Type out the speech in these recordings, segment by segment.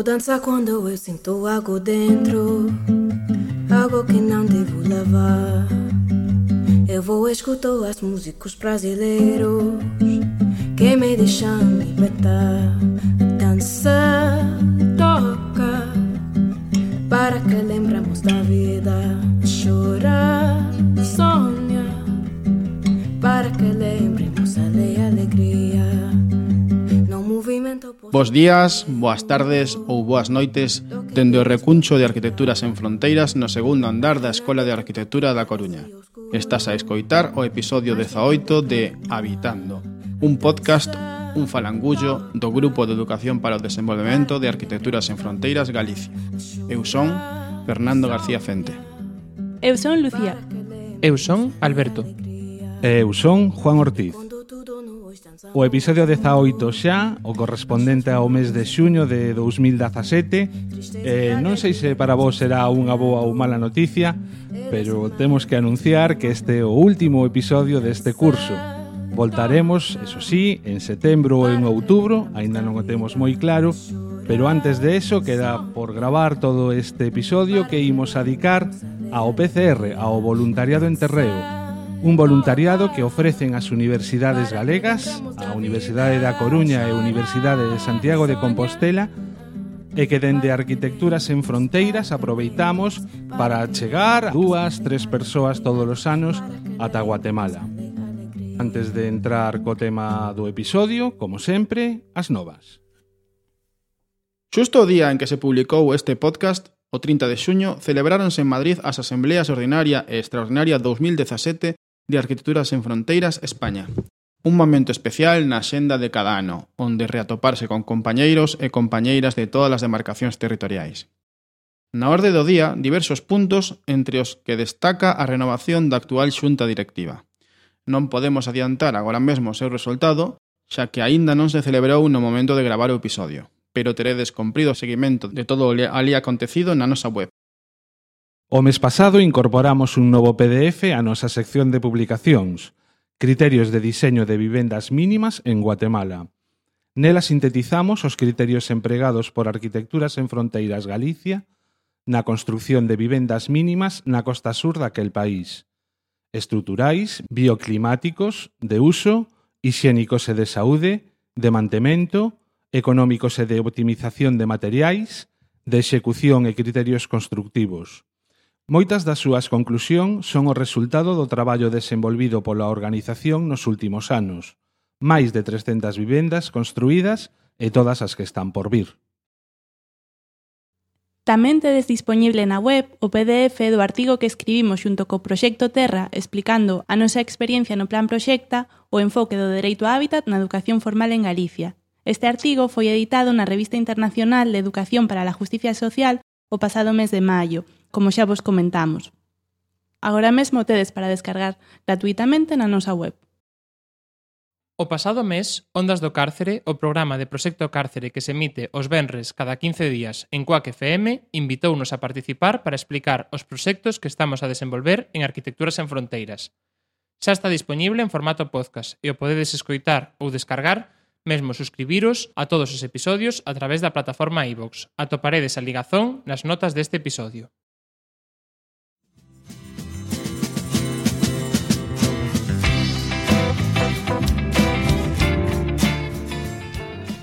vou dançar quando eu sinto algo dentro, algo que não devo levar. Eu vou escutar as músicos brasileiros que me deixam libertar. Dança, toca, para que lembramos Bos días, boas tardes ou boas noites dende o recuncho de Arquitecturas en Fronteiras no segundo andar da Escola de Arquitectura da Coruña. Estás a escoitar o episodio 18 de Habitando, un podcast, un falangullo do Grupo de Educación para o Desenvolvemento de Arquitecturas en Fronteiras Galicia. Eu son Fernando García Fente. Eu son Lucía. Eu son Alberto. Eu son Juan Ortiz. O episodio 18 xa, o correspondente ao mes de xuño de 2017 eh, Non sei se para vos será unha boa ou mala noticia Pero temos que anunciar que este é o último episodio deste curso. Voltaremos, eso sí, en setembro ou en outubro, aínda non o temos moi claro Pero antes de eso queda por gravar todo este episodio que imos adicar ao PCR, ao voluntariado en terreo un voluntariado que ofrecen as universidades galegas, a Universidade da Coruña e a Universidade de Santiago de Compostela, e que dende Arquitecturas en Fronteiras aproveitamos para chegar a dúas, tres persoas todos os anos ata Guatemala. Antes de entrar co tema do episodio, como sempre, as novas. Xusto o día en que se publicou este podcast, O 30 de xuño celebráronse en Madrid as Asembleas Ordinaria e Extraordinaria 2017 de Arquitectura sen Fronteiras España. Un momento especial na xenda de cada ano, onde reatoparse con compañeiros e compañeiras de todas as demarcacións territoriais. Na orde do día, diversos puntos entre os que destaca a renovación da actual xunta directiva. Non podemos adiantar agora mesmo o seu resultado, xa que aínda non se celebrou no momento de gravar o episodio, pero teredes comprido o seguimento de todo o ali acontecido na nosa web O mes pasado incorporamos un novo PDF a nosa sección de publicacións, Criterios de diseño de vivendas mínimas en Guatemala. Nela sintetizamos os criterios empregados por Arquitecturas en Fronteiras Galicia na construción de vivendas mínimas na costa sur daquel país. Estruturais, bioclimáticos, de uso, higiénicos e de saúde, de mantemento, económicos e de optimización de materiais, de execución e criterios constructivos Moitas das súas conclusión son o resultado do traballo desenvolvido pola organización nos últimos anos, máis de 300 vivendas construídas e todas as que están por vir. Tamén tedes dispoñible na web o PDF do artigo que escribimos xunto co Proxecto Terra explicando a nosa experiencia no Plan Proxecta o enfoque do dereito á hábitat na educación formal en Galicia. Este artigo foi editado na Revista Internacional de Educación para la Justicia Social o pasado mes de maio como xa vos comentamos. Agora mesmo tedes para descargar gratuitamente na nosa web. O pasado mes, Ondas do Cárcere, o programa de Proxecto Cárcere que se emite os venres cada 15 días en Coac FM, invitounos a participar para explicar os proxectos que estamos a desenvolver en Arquitecturas en Fronteiras. Xa está disponible en formato podcast e o podedes escoitar ou descargar mesmo suscribiros a todos os episodios a través da plataforma iVoox. Atoparedes a ligazón nas notas deste episodio.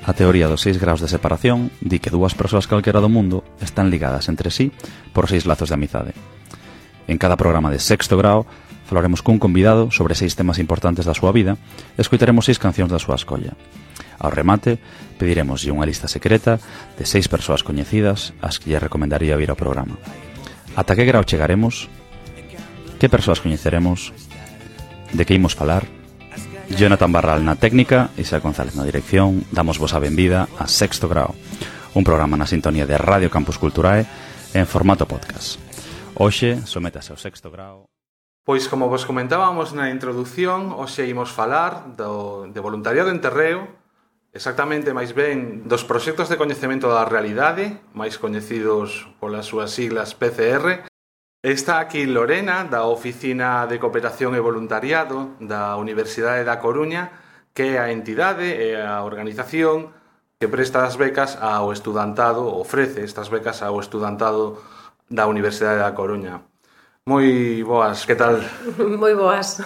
A teoría dos seis graus de separación di que dúas persoas calquera do mundo están ligadas entre sí por seis lazos de amizade. En cada programa de sexto grau falaremos cun convidado sobre seis temas importantes da súa vida e escoitaremos seis cancións da súa escolla. Ao remate, pediremos unha lista secreta de seis persoas coñecidas as que lle recomendaría vir ao programa. Ata que grau chegaremos? Que persoas coñeceremos? De que imos falar? Jonathan Barral na técnica, Isa González na dirección, damos vos a benvida a Sexto Grau, un programa na sintonía de Radio Campus Culturae en formato podcast. Hoxe, sométase ao Sexto Grau. Pois como vos comentábamos na introdución, hoxe imos falar do, de voluntariado en terreo, exactamente máis ben dos proxectos de coñecemento da realidade, máis coñecidos polas súas siglas PCR, Está aquí Lorena, da Oficina de Cooperación e Voluntariado da Universidade da Coruña, que é a entidade e a organización que presta as becas ao estudantado, ofrece estas becas ao estudantado da Universidade da Coruña. Moi boas, que tal? Moi boas.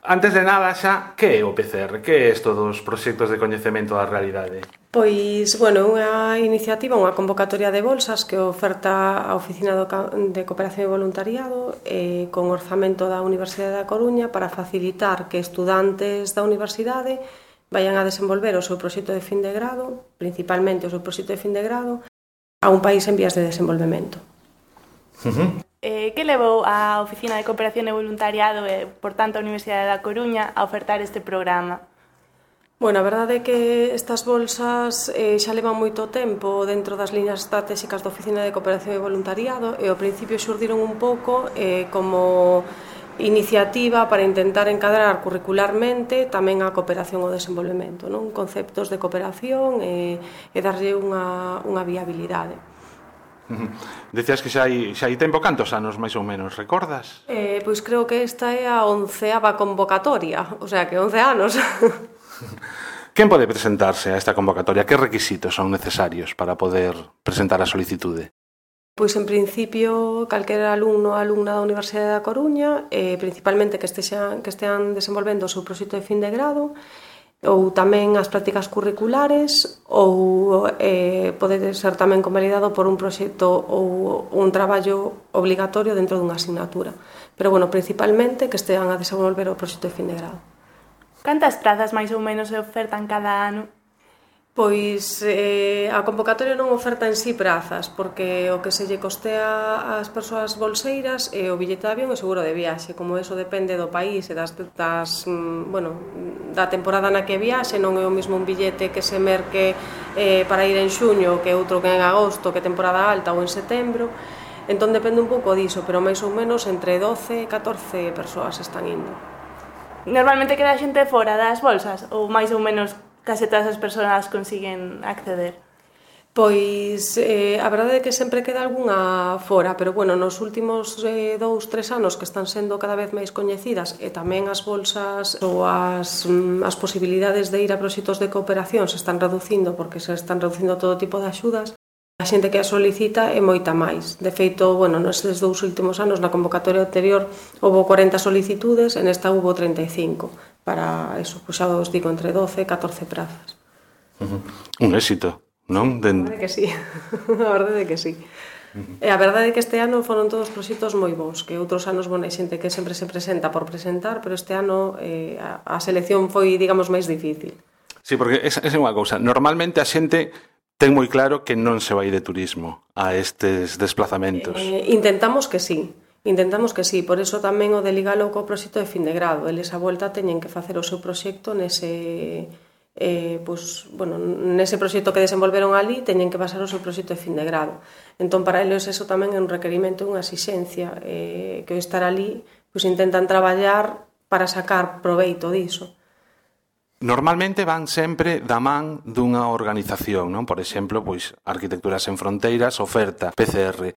Antes de nada, xa, que é o PCR? Que é isto dos proxectos de coñecemento da realidade? Pois, bueno, unha iniciativa, unha convocatoria de bolsas que oferta a Oficina de Cooperación e Voluntariado eh, con orzamento da Universidade da Coruña para facilitar que estudantes da universidade vayan a desenvolver o seu proxecto de fin de grado, principalmente o seu proxecto de fin de grado, a un país en vías de desenvolvemento. Uh -huh. Eh, que levou a Oficina de Cooperación e Voluntariado e, eh, por tanto, a Universidade da Coruña a ofertar este programa? Bueno, a verdade é que estas bolsas eh, xa levan moito tempo dentro das liñas estratégicas da Oficina de Cooperación e Voluntariado e ao principio xurdiron un pouco eh, como iniciativa para intentar encadrar curricularmente tamén a cooperación ao desenvolvemento, non? conceptos de cooperación e, e darlle unha, unha viabilidade. Decías que xa hai, xa hai tempo cantos anos máis ou menos, recordas? Eh, pois creo que esta é a onceava convocatoria, o sea que 11 anos. Quen pode presentarse a esta convocatoria? Que requisitos son necesarios para poder presentar a solicitude? Pois en principio calquera alumno ou alumna da Universidade da Coruña, eh, principalmente que estexan, que estean desenvolvendo o seu proxecto de fin de grado, ou tamén as prácticas curriculares, ou eh, pode ser tamén convalidado por un proxecto ou un traballo obligatorio dentro dunha asignatura. Pero, bueno, principalmente que estean a desenvolver o proxecto de fin de grado. Cantas prazas máis ou menos se ofertan cada ano? Pois eh, a convocatoria non oferta en sí prazas, porque o que se lle costea ás persoas bolseiras é o billete de avión e seguro de viaxe, como eso depende do país e das, das mm, bueno, da temporada na que viaxe, non é o mesmo un billete que se merque eh, para ir en xuño que outro que en agosto, que temporada alta ou en setembro, entón depende un pouco diso, pero máis ou menos entre 12 e 14 persoas están indo. Normalmente queda xente fora das bolsas ou máis ou menos case todas as persoas consiguen acceder? Pois eh, a verdade é que sempre queda algunha fora, pero bueno, nos últimos eh, dous, tres anos que están sendo cada vez máis coñecidas e tamén as bolsas ou as, mm, as posibilidades de ir a proxectos de cooperación se están reducindo porque se están reducindo todo tipo de axudas, A xente que a solicita é moita máis. De feito, bueno, nestes dous últimos anos na convocatoria anterior houve 40 solicitudes, en esta houve 35 para eso, pois xa os digo entre 12 e 14 prazas. Uh -huh. Un éxito, non? De... A verdade que sí. a verdade que sí. E a verdade é que este ano foron todos proxectos moi bons, que outros anos, bueno, hai xente que sempre se presenta por presentar, pero este ano eh, a, a selección foi, digamos, máis difícil. Sí, porque esa, esa é unha cousa. Normalmente a xente ten moi claro que non se vai de turismo a estes desplazamentos. Eh, intentamos que sí. Intentamos que sí, por eso tamén o de ligalo co proxecto de fin de grado. Eles a volta teñen que facer o seu proxecto nese eh, pois, bueno, nese proxecto que desenvolveron ali teñen que pasar o seu proxecto de fin de grado. Entón, para eles eso tamén é un requerimento, unha exixencia, eh, que o estar ali, pois intentan traballar para sacar proveito diso. Normalmente van sempre da man dunha organización, non? Por exemplo, pois Arquitecturas en Fronteiras oferta PCR.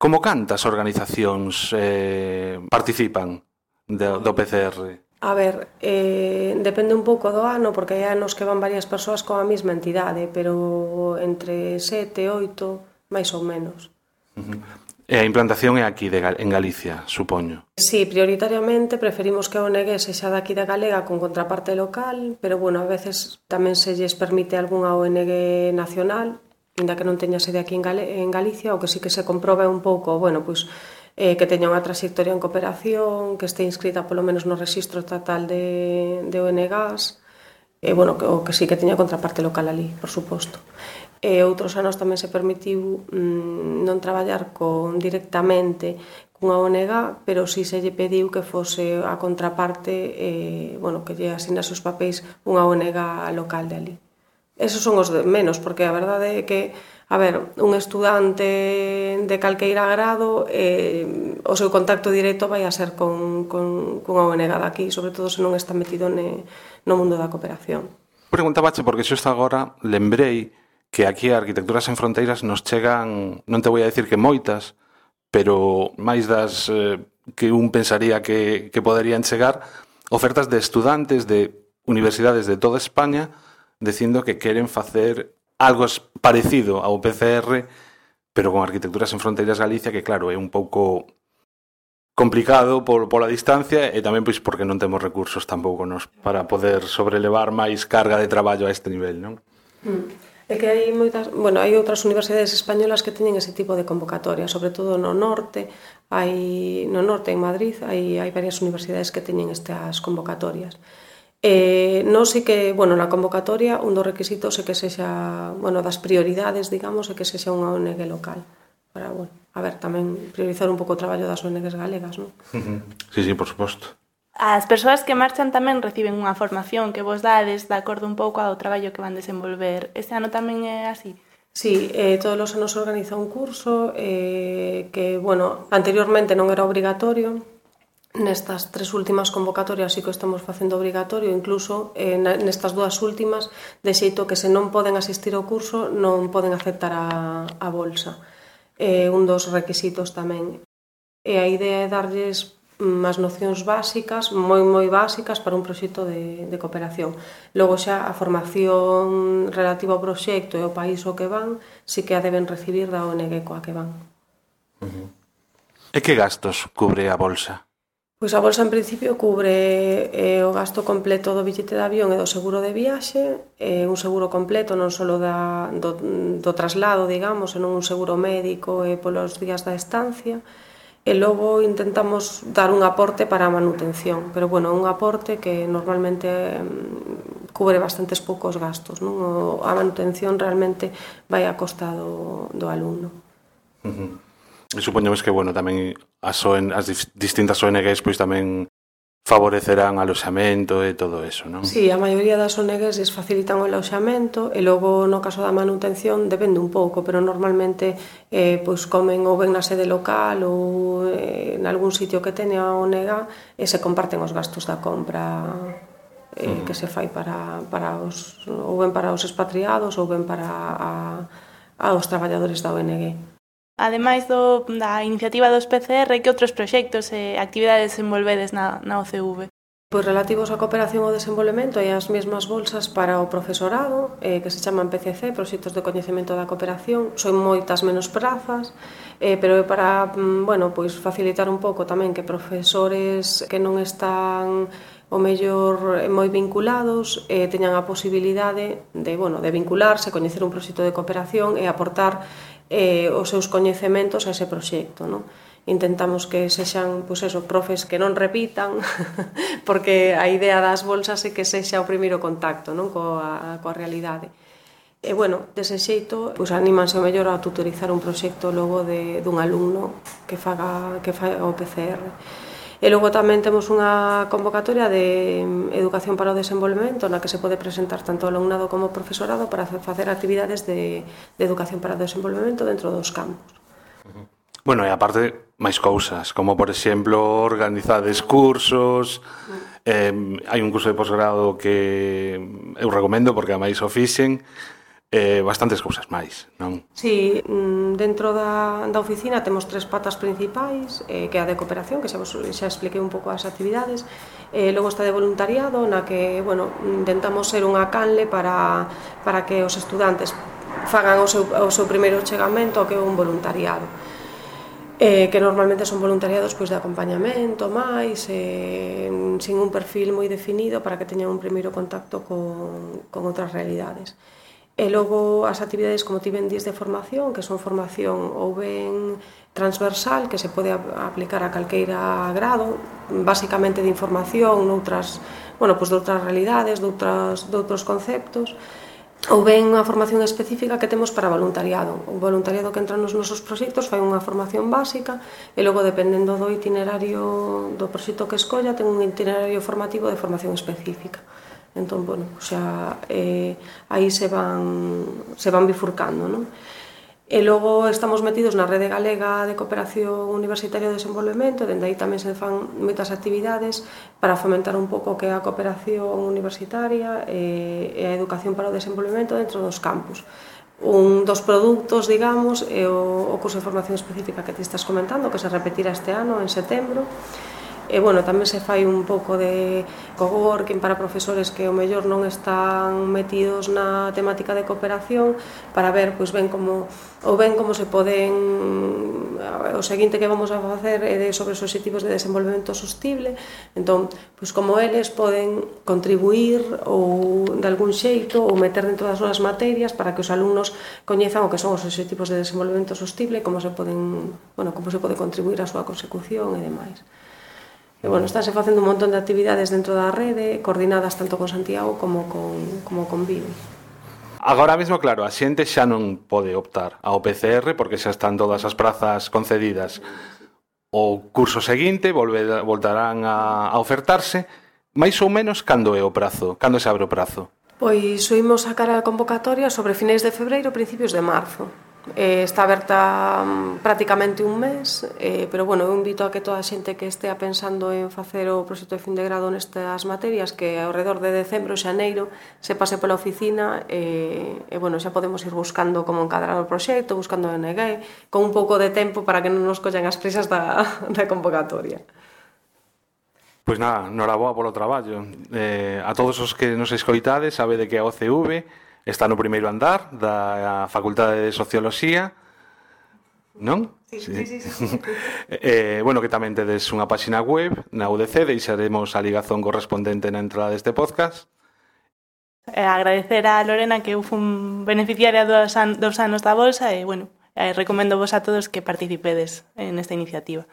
Como cantas organizacións eh, participan do, do PCR? A ver, eh, depende un pouco do ano, porque hai anos que van varias persoas coa mesma entidade, pero entre sete, oito, máis ou menos. Uh -huh. E a implantación é aquí de, en Galicia, supoño. Sí, prioritariamente preferimos que a ONG sexa daqui da Galega con contraparte local, pero bueno, a veces tamén se lles permite algunha ONG nacional, inda que non teña sede aquí en, Gal en Galicia, o que sí que se comproba un pouco, bueno, pois eh, que teña unha trayectoria en cooperación, que este inscrita polo menos no registro estatal de, de ONGs, e, eh, bueno, que, o que sí que teña contraparte local ali, por suposto e outros anos tamén se permitiu mm, non traballar con directamente cunha ONG, pero si se lle pediu que fose a contraparte, eh, bueno, que lle asinase os papéis unha ONG local de ali. Esos son os de menos, porque a verdade é que, a ver, un estudante de calqueira grado, eh, o seu contacto directo vai a ser con, con, con a ONG daqui, sobre todo se non está metido ne, no mundo da cooperación. Preguntabache porque xusto agora lembrei que aquí a Arquitecturas sen Fronteiras nos chegan, non te vou a decir que moitas, pero máis das eh, que un pensaría que, que poderían chegar, ofertas de estudantes de universidades de toda España dicindo que queren facer algo parecido ao PCR, pero con Arquitecturas en Fronteiras Galicia, que claro, é un pouco complicado por, pola distancia e tamén pois porque non temos recursos tampouco nos para poder sobrelevar máis carga de traballo a este nivel, non? Mm. É que hai moitas, bueno, hai outras universidades españolas que teñen ese tipo de convocatoria, sobre todo no norte, hai no norte en Madrid, hai hai varias universidades que teñen estas convocatorias. Eh, non sei que, bueno, na convocatoria un dos requisitos é que sexa, bueno, das prioridades, digamos, é que sexa unha ONG local. Para, bueno, a ver, tamén priorizar un pouco o traballo das ONGs galegas, non? Uh -huh. Sí, sí, por suposto. As persoas que marchan tamén reciben unha formación que vos dades de acordo un pouco ao traballo que van desenvolver. Este ano tamén é así? Sí, eh, todos os anos organiza un curso eh, que, bueno, anteriormente non era obrigatorio, nestas tres últimas convocatorias sí que estamos facendo obrigatorio, incluso eh, nestas dúas últimas, de xeito que se non poden asistir ao curso, non poden aceptar a, a bolsa. É eh, un dos requisitos tamén. E a idea é darlles unhas nocións básicas, moi moi básicas para un proxecto de, de cooperación. Logo xa a formación relativa ao proxecto e ao país ao que van, si que a deben recibir da ONG coa que van. Uh -huh. E que gastos cubre a bolsa? Pois a bolsa en principio cubre eh, o gasto completo do billete de avión e do seguro de viaxe, eh, un seguro completo non só da, do, do traslado, digamos, senón un seguro médico e polos días da estancia, e logo intentamos dar un aporte para a manutención, pero bueno, un aporte que normalmente mm, cubre bastantes poucos gastos, non? O, a manutención realmente vai a costa do, do alumno. Uh -huh. E supoñemos que, bueno, tamén as, ON, as distintas ONGs pois tamén favorecerán aloxamento e todo eso, non? Sí, a maioría das ONGs les facilitan o aloxamento e logo no caso da manutención depende un pouco, pero normalmente eh, pois comen ou ben na sede local ou eh, en algún sitio que teña a ONG e se comparten os gastos da compra eh, uh -huh. que se fai para, para os ou ben para os expatriados ou ben para a, a os traballadores da ONG. Ademais do, da iniciativa dos PCR, que outros proxectos e actividades desenvolvedes na, na OCV? Pois relativos á cooperación ao desenvolvemento e as mesmas bolsas para o profesorado, eh, que se chaman PCC, Proxectos de Coñecemento da Cooperación, son moitas menos prazas, eh, pero é para, mm, bueno, pois facilitar un pouco tamén que profesores que non están o mellor eh, moi vinculados eh, teñan a posibilidade de, bueno, de vincularse, coñecer un proxecto de cooperación e aportar eh, os seus coñecementos a ese proxecto, non? Intentamos que sexan, pois eso, profes que non repitan, porque a idea das bolsas é que sexa o primeiro contacto, non, coa, coa realidade. E, bueno, dese xeito, pois anímanse o mellor a tutorizar un proxecto logo de, dun alumno que faga que faga o PCR E logo tamén temos unha convocatoria de mm, educación para o desenvolvemento na que se pode presentar tanto o alumnado como o profesorado para facer actividades de, de educación para o desenvolvemento dentro dos campos. Bueno, e aparte, máis cousas, como por exemplo, organizades cursos, mm. eh, hai un curso de posgrado que eu recomendo porque ademais o fixen, eh, bastantes cousas máis, non? Sí, mm, dentro da, da oficina temos tres patas principais, eh, que é a de cooperación, que xa, vos, xa expliquei un pouco as actividades, eh, logo está de voluntariado, na que, bueno, intentamos ser unha canle para, para que os estudantes fagan o seu, o seu primeiro chegamento que é un voluntariado eh, que normalmente son voluntariados pois de acompañamento máis eh, sin un perfil moi definido para que teñan un primeiro contacto con, con outras realidades. E logo as actividades como tiven días de formación, que son formación ou ben transversal, que se pode aplicar a calqueira grado, basicamente de información, noutras, bueno, pois de outras realidades, de, outras, de outros conceptos, ou ben unha formación específica que temos para voluntariado. O voluntariado que entra nos nosos proxectos fai unha formación básica e logo dependendo do itinerario do proxecto que escolla ten un itinerario formativo de formación específica. Entón, bueno, pois xa eh, aí se van, se van bifurcando, non? E logo estamos metidos na Rede Galega de Cooperación Universitaria de Desenvolvemento, dende aí tamén se fan moitas actividades para fomentar un pouco que a cooperación universitaria e, e a educación para o desenvolvemento dentro dos campus. Un dos produtos, digamos, é o, o curso de formación específica que ti estás comentando, que se repetirá este ano, en setembro, E, bueno, tamén se fai un pouco de coworking para profesores que o mellor non están metidos na temática de cooperación para ver, pois, ben como ou ben como se poden o seguinte que vamos a facer é de sobre os obxectivos de desenvolvemento sostible entón, pois como eles poden contribuir ou de algún xeito ou meter dentro das súas materias para que os alumnos coñezan o que son os obxectivos de desenvolvemento sostible como se poden, bueno, como se pode contribuir á súa consecución e demais. E, bueno, estáse facendo un montón de actividades dentro da rede, coordinadas tanto con Santiago como con, como con Vigo. Agora mesmo, claro, a xente xa non pode optar ao PCR porque xa están todas as prazas concedidas. O curso seguinte volve, voltarán a, a ofertarse, máis ou menos cando é o prazo, cando se abre o prazo. Pois oímos sacar a convocatoria sobre finais de febreiro, principios de marzo eh, está aberta um, prácticamente un mes, eh, pero bueno, eu invito a que toda a xente que estea pensando en facer o proxecto de fin de grado nestas materias, que ao redor de decembro e xaneiro se pase pola oficina e, eh, e bueno, xa podemos ir buscando como encadrar o proxecto, buscando o NG, con un pouco de tempo para que non nos collan as prisas da, da convocatoria. Pois nada, noraboa polo traballo. Eh, a todos os que nos escoitades, sabe de que a OCV Está no primeiro andar da Facultade de Socioloxía, non? Sí, sí, sí. sí, sí. eh, bueno, que tamén tedes unha páxina web na UDC, deixaremos a ligazón correspondente na entrada deste podcast. Eh, agradecer a Lorena que eu fun beneficiaria dos, an dos anos da Bolsa e, bueno, eh, recomendo vos a todos que participedes en esta iniciativa.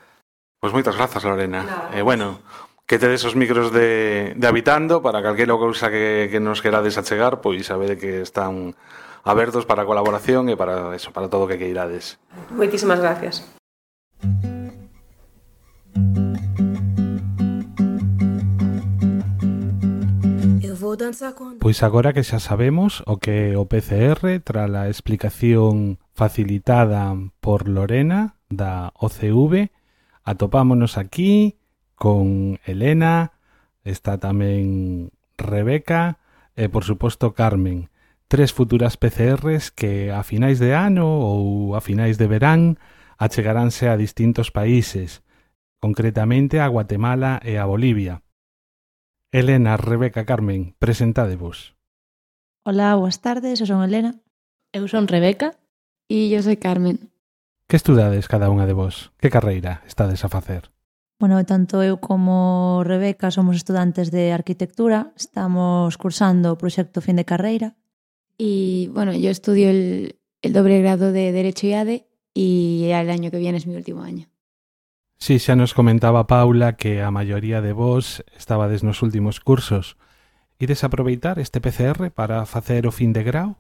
Pois pues moitas grazas, Lorena. Nada. Eh, bueno, que tedes os micros de, de habitando para calquera cousa que, que nos querades achegar, pois sabede que están abertos para colaboración e para eso, para todo o que queirades. Moitísimas gracias. Pois agora que xa sabemos o que o PCR tra a explicación facilitada por Lorena da OCV, atopámonos aquí con Elena, está tamén Rebeca e, por suposto, Carmen. Tres futuras PCRs que a finais de ano ou a finais de verán achegaránse a distintos países, concretamente a Guatemala e a Bolivia. Elena, Rebeca, Carmen, presentadevos. Ola, boas tardes, eu son Elena. Eu son Rebeca. E eu sou Carmen. Que estudades cada unha de vos? Que carreira estades a facer? Bueno, tanto eu como Rebeca somos estudantes de arquitectura, estamos cursando o proxecto fin de carreira. Y bueno, yo estudio el, el doble grado de Derecho y ADE y el año que viene es mi último año. Sí, xa nos comentaba Paula que a maioría de vos estabades nos últimos cursos. Ides aproveitar este PCR para facer o fin de grau?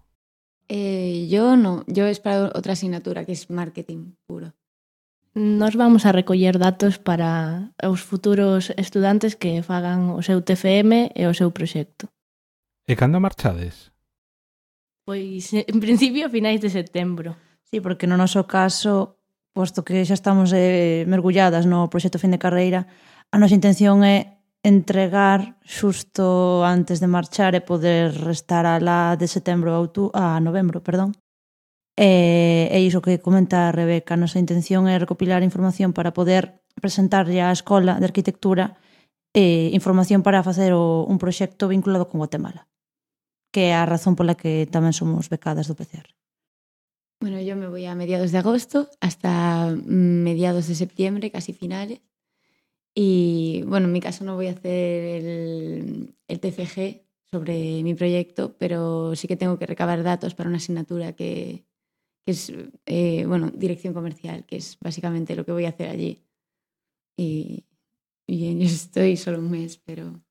Eh, yo no, yo es para otra asignatura que es marketing puro. Nos vamos a recoller datos para os futuros estudantes que fagan o seu TFM e o seu proxecto. E cando marchades? Pois, en principio, a finais de setembro. Sí, porque no noso caso, posto que xa estamos eh, mergulladas no proxecto fin de carreira, a nosa intención é entregar xusto antes de marchar e poder restar a la de setembro a, a novembro, perdón. E, e iso que comenta a Rebeca, nosa intención é recopilar información para poder presentarlle á Escola de Arquitectura e información para facer o, un proxecto vinculado con Guatemala, que é a razón pola que tamén somos becadas do PCR. Bueno, yo me voy a mediados de agosto hasta mediados de septiembre, casi finales. Y bueno, en mi caso no voy a hacer el, el TFG sobre mi proyecto, pero sí que tengo que recabar datos para una asignatura que, que es, eh, bueno, dirección comercial, que es básicamente lo que voy a hacer allí. Y, y en eso estoy solo un mes, pero...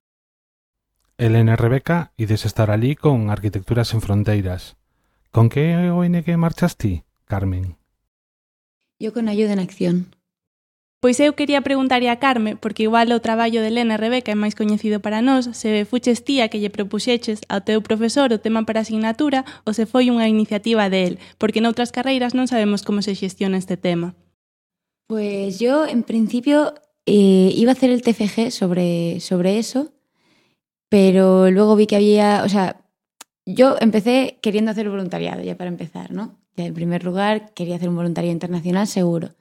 Elena Rebeca, ides estar allí con Arquitecturas en Fronteiras. Con que ONG marchas ti, Carmen? Yo con Ayuda en Acción. Pois eu quería preguntarle a Carme, porque igual o traballo de Elena e Rebeca é máis coñecido para nós, se fuches tía que lle propuxeches ao teu profesor o tema para asignatura ou se foi unha iniciativa de él, porque noutras carreiras non sabemos como se xestiona este tema. Pues yo, en principio, eh, iba a hacer el TFG sobre, sobre eso, pero luego vi que había, o sea, yo empecé queriendo hacer voluntariado, ya para empezar, ¿no? Ya en primer lugar, quería hacer un voluntariado internacional seguro.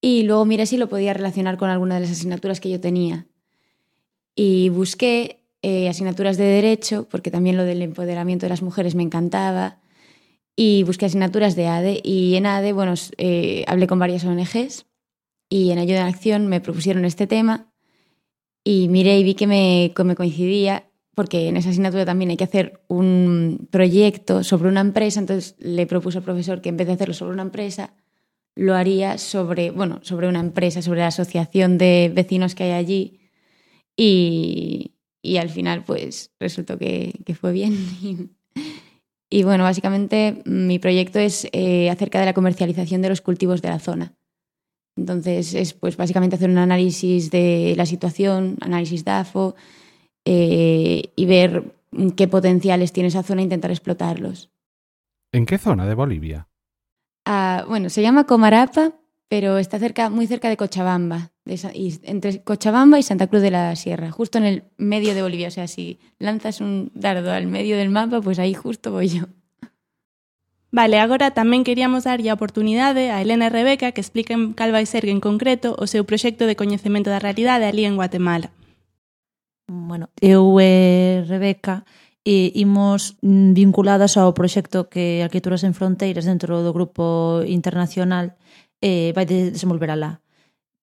Y luego miré si lo podía relacionar con alguna de las asignaturas que yo tenía. Y busqué eh, asignaturas de Derecho, porque también lo del empoderamiento de las mujeres me encantaba, y busqué asignaturas de ADE. Y en ADE, bueno, eh, hablé con varias ONGs y en Ayuda en Acción me propusieron este tema y miré y vi que me, que me coincidía porque en esa asignatura también hay que hacer un proyecto sobre una empresa, entonces le propuso al profesor que en vez de hacerlo sobre una empresa, lo haría sobre, bueno, sobre una empresa, sobre la asociación de vecinos que hay allí y, y al final pues resultó que, que fue bien. Y, bueno, básicamente mi proyecto es eh, acerca de la comercialización de los cultivos de la zona. Entonces es pues básicamente hacer un análisis de la situación, análisis DAFO, eh, y ver qué potenciales tiene esa zona e intentar explotarlos. ¿En qué zona de Bolivia? a, bueno, se llama Comarapa, pero está cerca, muy cerca de Cochabamba, de, y, entre Cochabamba y Santa Cruz de la Sierra, justo en el medio de Bolivia. O sea, si lanzas un dardo al medio del mapa, pues ahí justo voy yo. Vale, agora tamén queríamos darlle a oportunidade a Elena e Rebeca que expliquen cal vai ser en concreto o seu proxecto de coñecemento da realidade ali en Guatemala. Bueno, eu e Rebeca e imos vinculadas ao proxecto que Arquitecturas en Fronteiras dentro do grupo internacional eh, vai desenvolver alá.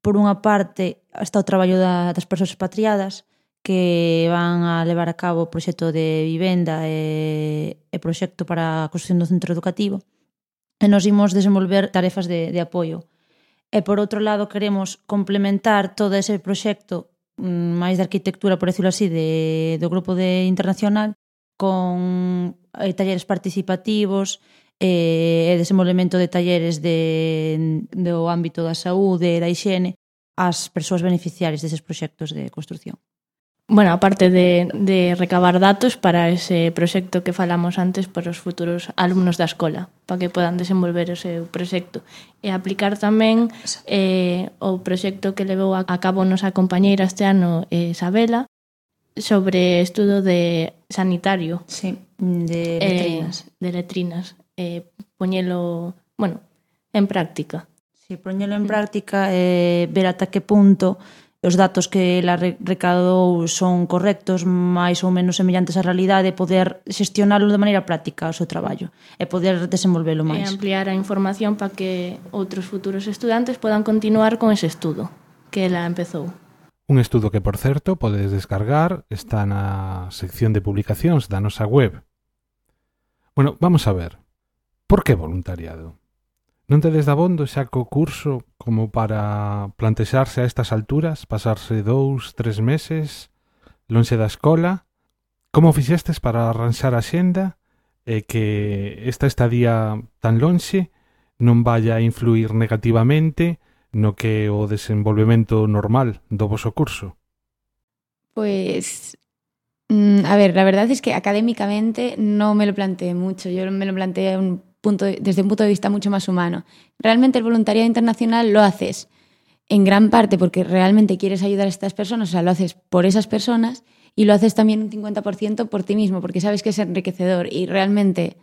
Por unha parte, está o traballo da, das persoas expatriadas, que van a levar a cabo o proxecto de vivenda e, e proxecto para a construción do centro educativo, e nos imos desenvolver tarefas de, de apoio. E, por outro lado, queremos complementar todo ese proxecto mm, máis de arquitectura, por decirlo así, de, do grupo de internacional, con eh, talleres participativos eh, e desenvolvemento de talleres de, do ámbito da saúde e da higiene ás persoas beneficiarias deses proxectos de construción. Bueno, aparte de, de recabar datos para ese proxecto que falamos antes para os futuros alumnos da escola, para que podan desenvolver o seu proxecto. E aplicar tamén eh, o proxecto que levou a cabo nosa compañeira este ano, eh, Isabela, sobre estudo de sanitario sí, de eh, letrinas, eh, de letrinas eh, poñelo, bueno, en práctica. Sí, poñelo en mm. práctica eh, ver ata que punto os datos que la recadou son correctos, máis ou menos semellantes á realidade, poder xestionalo de maneira práctica o seu traballo e poder desenvolvelo máis. E ampliar a información para que outros futuros estudantes podan continuar con ese estudo que ela empezou. Un estudo que, por certo, podedes descargar, está na sección de publicacións da nosa web. Bueno, vamos a ver. Por que voluntariado? Non tedes dabondo xa co curso como para plantexarse a estas alturas, pasarse dous, tres meses, lonxe da escola? Como fixestes para arranxar a xenda e que esta estadía tan lonxe non vaya a influir negativamente no que o desenvolvemento normal do voso curso? Pues mm, a ver, la verdad es que académicamente no me lo planteé mucho. Yo me lo planteé un punto, desde un punto de vista mucho más humano. Realmente el voluntariado internacional lo haces en gran parte porque realmente quieres ayudar a estas personas, o sea, lo haces por esas personas y lo haces también un 50% por ti mismo, porque sabes que es enriquecedor y realmente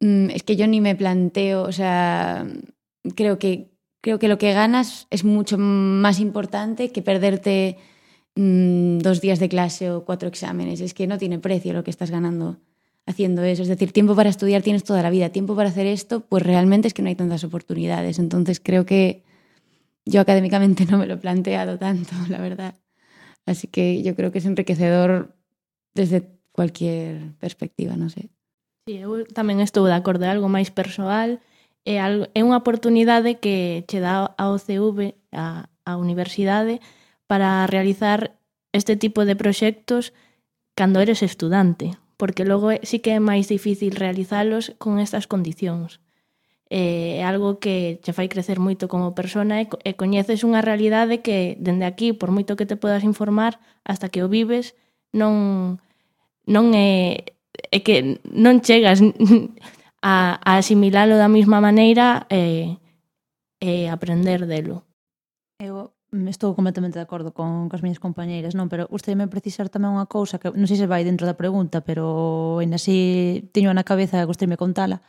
mmm, es que yo ni me planteo, o sea, creo que, creo que lo que ganas es mucho más importante que perderte mmm, dos días de clase o cuatro exámenes. Es que no tiene precio lo que estás ganando haciendo eso. Es decir, tiempo para estudiar tienes toda la vida, tiempo para hacer esto, pues realmente es que no hay tantas oportunidades. Entonces creo que yo académicamente no me lo he planteado tanto, la verdad. Así que yo creo que es enriquecedor desde cualquier perspectiva, no sé. Sí, eu tamén estou de acordo, algo máis persoal, é, algo, é unha oportunidade que che dá a OCV, a, a universidade, para realizar este tipo de proxectos cando eres estudante, porque logo sí que é máis difícil realizalos con estas condicións. É algo que che fai crecer moito como persona e, e coñeces unha realidade que dende aquí, por moito que te podas informar, hasta que o vives, non non é é que non chegas a, a asimilalo da mesma maneira e, eh, e eh, aprender delo. Eu estou completamente de acordo con as miñas compañeiras, non, pero me precisar tamén unha cousa que non sei se vai dentro da pregunta, pero en así teño na cabeza e me contala,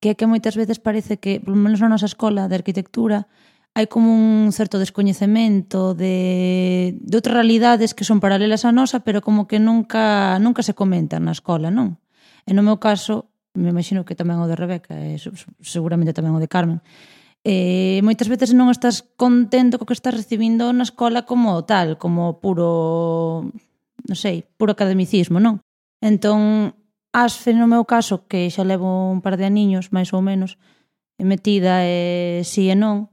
que é que moitas veces parece que, polo menos na nosa escola de arquitectura, hai como un certo descoñecemento de, de outras realidades que son paralelas á nosa, pero como que nunca nunca se comentan na escola, non? E no meu caso, me imagino que tamén o de Rebeca e seguramente tamén o de Carmen eh, moitas veces non estás contento co que estás recibindo na escola como tal, como puro non sei, puro academicismo, non? Entón, asfe no meu caso, que xa levo un par de aniños, máis ou menos, metida e si e non,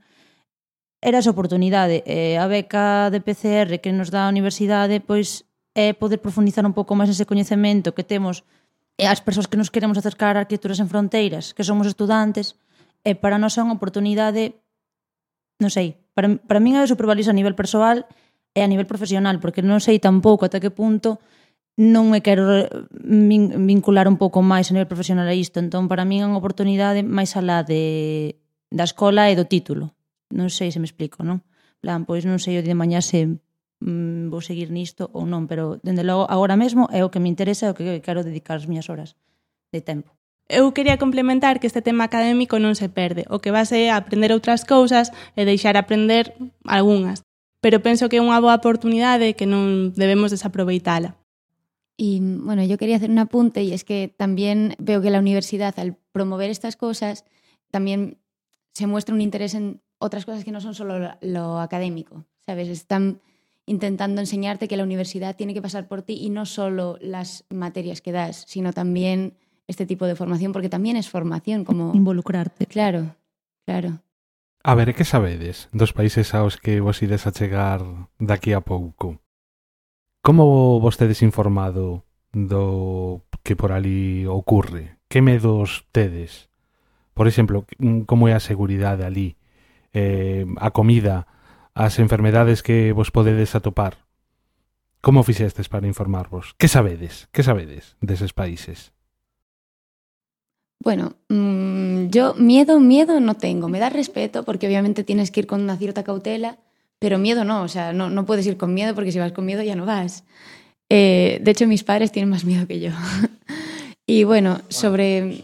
era esa oportunidade. E a beca de PCR que nos dá a universidade, pois é poder profundizar un pouco máis ese coñecemento que temos e as persoas que nos queremos acercar a arquitecturas en fronteiras, que somos estudantes, e para nós é unha oportunidade, non sei, para, para min é supervalioso a nivel persoal e a nivel profesional, porque non sei tampouco ata que punto non me quero eh, vincular un pouco máis a nivel profesional a isto, entón para min é unha oportunidade máis alá de, da escola e do título. Non sei se me explico, non? plan, pois non sei o de mañá se mm, vou seguir nisto ou non, pero dende logo agora mesmo é o que me interesa e o que quero dedicar as miñas horas de tempo. Eu quería complementar que este tema académico non se perde, o que vas é aprender outras cousas e deixar aprender algunhas, pero penso que é unha boa oportunidade que non debemos desaproveitala. Y bueno, yo quería hacer un apunte y es que también veo que la universidad al promover estas cosas también se muestra un interés en otras cosas que no son solo lo, lo académico, ¿sabes? Están intentando enseñarte que la universidad tiene que pasar por ti y no solo las materias que das, sino también este tipo de formación, porque también es formación como... Involucrarte. Claro, claro. A ver, que sabedes dos países aos que vos ides a chegar daqui a pouco? Como vostedes informado do que por ali ocurre? Que medos tedes? Por exemplo, como é a seguridade ali? Eh, a comida, as enfermedades que vos podedes atopar? Como fixestes para informarvos? Que sabedes? Que sabedes deses países? Bueno, mmm, yo miedo, miedo no tengo. Me da respeto porque obviamente tienes que ir con una cierta cautela Pero miedo no, o sea, no, no puedes ir con miedo porque si vas con miedo ya no vas. Eh, de hecho, mis padres tienen más miedo que yo. y bueno, sobre,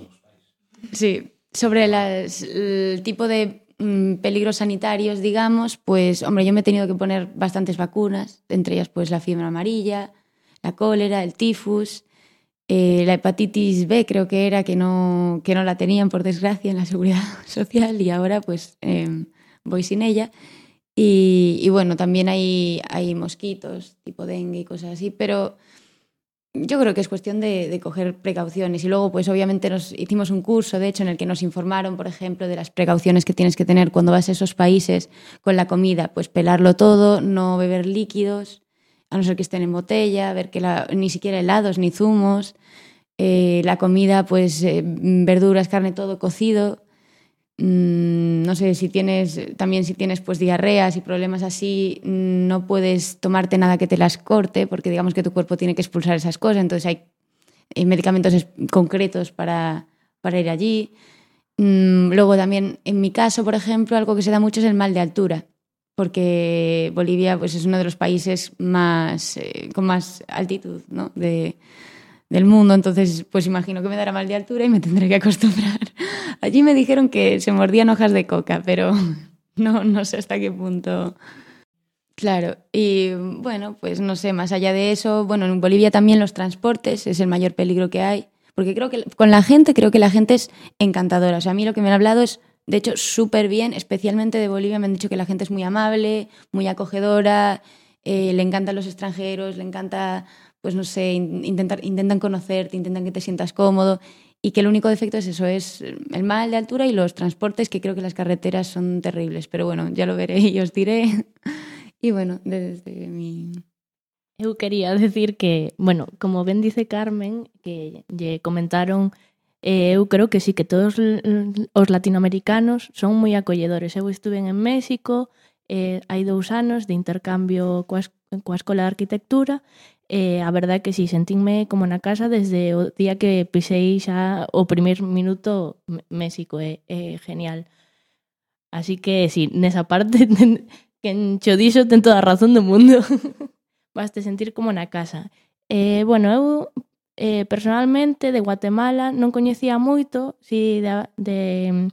sí, sobre las, el tipo de mm, peligros sanitarios, digamos, pues, hombre, yo me he tenido que poner bastantes vacunas, entre ellas, pues, la fiebre amarilla, la cólera, el tifus, eh, la hepatitis B creo que era, que no, que no la tenían, por desgracia, en la seguridad social y ahora, pues, eh, voy sin ella. Y, y bueno, también hay, hay mosquitos, tipo dengue y cosas así, pero yo creo que es cuestión de, de, coger precauciones. Y luego, pues obviamente nos hicimos un curso, de hecho, en el que nos informaron, por ejemplo, de las precauciones que tienes que tener cuando vas a esos países con la comida. Pues pelarlo todo, no beber líquidos, a no ser que estén en botella, ver que la, ni siquiera helados ni zumos. Eh, la comida, pues eh, verduras, carne, todo cocido. Mm, no sé, si tienes, también si tienes pues diarreas y problemas así, mm, no puedes tomarte nada que te las corte, porque digamos que tu cuerpo tiene que expulsar esas cosas, entonces hay, medicamentos concretos para, para ir allí. Mm, luego también, en mi caso, por ejemplo, algo que se da mucho es el mal de altura, porque Bolivia pues, es uno de los países más, eh, con más altitud ¿no? de, del mundo, entonces pues imagino que me dará mal de altura y me tendré que acostumbrar. Allí me dijeron que se mordían hojas de coca, pero no, no sé hasta qué punto. Claro, y bueno, pues no sé, más allá de eso, bueno, en Bolivia también los transportes es el mayor peligro que hay, porque creo que con la gente, creo que la gente es encantadora. O sea, a mí lo que me han hablado es, de hecho, súper bien, especialmente de Bolivia, me han dicho que la gente es muy amable, muy acogedora, eh, le encantan los extranjeros, le encanta pues no sé, intentar, intentan conocerte, intentan que te sientas cómodo y que el único defecto es eso, es el mal de altura y los transportes, que creo que las carreteras son terribles, pero bueno, ya lo veré y os diré. Y bueno, desde mi... Eu quería decir que, bueno, como ben dice Carmen, que lle comentaron, eh, eu creo que sí, que todos os latinoamericanos son moi acolledores. Eu estuve en México, eh, hai dous anos de intercambio coa, coa Escola de Arquitectura E a verdade é que si, sí, sentínme como na casa desde o día que pisei xa o primer minuto México, é, é genial. Así que, si, sí, nesa parte, que en xo dixo ten toda a razón do mundo. Vas te sentir como na casa. Eh, bueno, eu eh, personalmente de Guatemala non coñecía moito, si, de, de mm,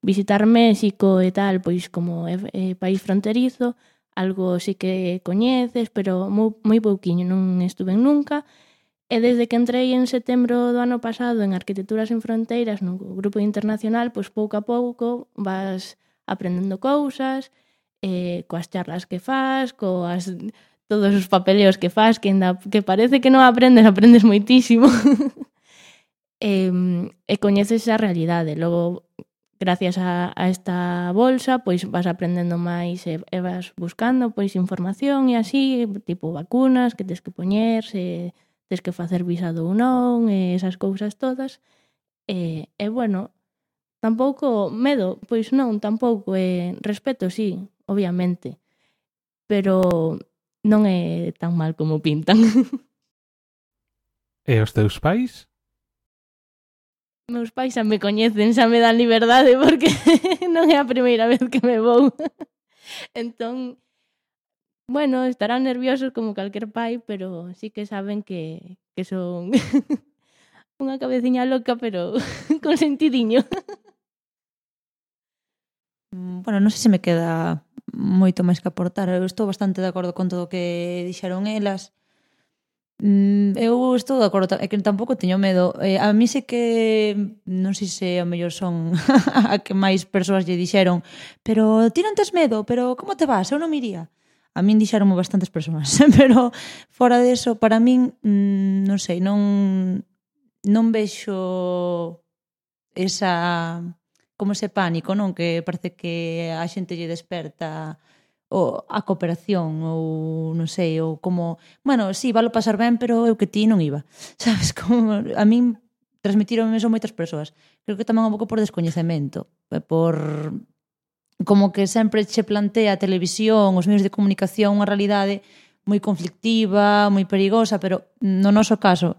visitar México e tal, pois como é, é país fronterizo, algo sí que coñeces, pero moi, moi pouquiño, non estuve nunca. E desde que entrei en setembro do ano pasado en Arquitecturas en Fronteiras, no grupo internacional, pois pouco a pouco vas aprendendo cousas, eh, coas charlas que fas, coas todos os papeleos que fas, que, enda, que parece que non aprendes, aprendes moitísimo. e, e coñeces a realidade. Logo, gracias a, a esta bolsa pois vas aprendendo máis e, e vas buscando pois información e así, tipo vacunas que tens que poñer, se tens que facer visado ou non, e esas cousas todas. E, e bueno, tampouco medo, pois non, tampouco e respeto, sí, obviamente. Pero non é tan mal como pintan. E os teus pais? meus pais xa me coñecen, xa me dan liberdade porque non é a primeira vez que me vou. entón, bueno, estarán nerviosos como calquer pai, pero sí que saben que, que son unha cabeciña loca, pero con sentidiño. Mm, bueno, non sei se me queda moito máis que aportar. Eu estou bastante de acordo con todo o que dixeron elas. Mm, eu estou de acordo, é que tampouco teño medo. Eh, a mí sei que non sei se a mellor son a que máis persoas lle dixeron, pero ti non tes medo, pero como te vas? Eu non miría. A min dixeronme bastantes persoas, pero fora deso, para min, mm, non sei, non non vexo esa como ese pánico, non? Que parece que a xente lle desperta o a cooperación ou non sei, ou como, bueno, si, sí, valo pasar ben, pero eu que ti non iba. Sabes, como a min transmitiron eso moitas persoas. Creo que tamén un pouco por descoñecemento, eh, por como que sempre che plantea a televisión, os medios de comunicación unha realidade moi conflictiva, moi perigosa, pero no noso caso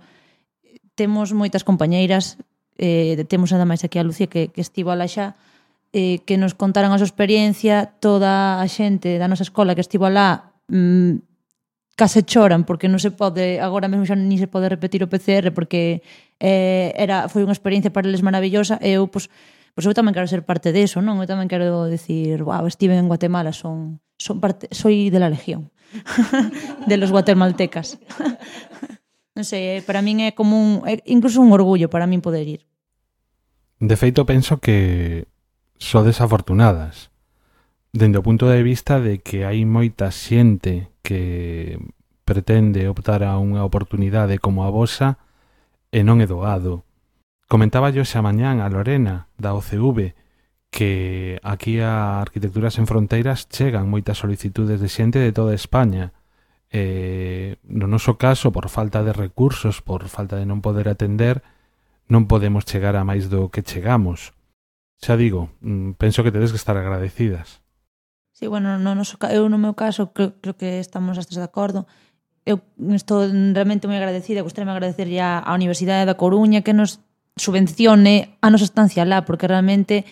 temos moitas compañeiras, eh, temos nada máis aquí a Lucía que, que estivo alá xa, eh, que nos contaran a súa experiencia, toda a xente da nosa escola que estivo alá mm, case choran porque non se pode, agora mesmo xa ni se pode repetir o PCR porque eh, era foi unha experiencia para eles maravillosa e eu, pois, pois eu tamén quero ser parte deso, non? Eu tamén quero decir, wow, estive en Guatemala, son, son parte, soy de la legión de los guatemaltecas. non sei, eh, para min é como un, é incluso un orgullo para min poder ir. De feito, penso que so desafortunadas dende o punto de vista de que hai moita xente que pretende optar a unha oportunidade como a vosa e non é doado. Comentaba yo xa mañán a Lorena da OCV que aquí a Arquitecturas en Fronteiras chegan moitas solicitudes de xente de toda España. Eh, no noso caso, por falta de recursos, por falta de non poder atender, non podemos chegar a máis do que chegamos xa digo, mm, penso que tedes que estar agradecidas. Sí, bueno, no, no, eu no meu caso creo, creo que estamos as tres de acordo. Eu estou realmente moi agradecida, gostaria agradecer ya á Universidade da Coruña que nos subvencione a nosa estancia lá, porque realmente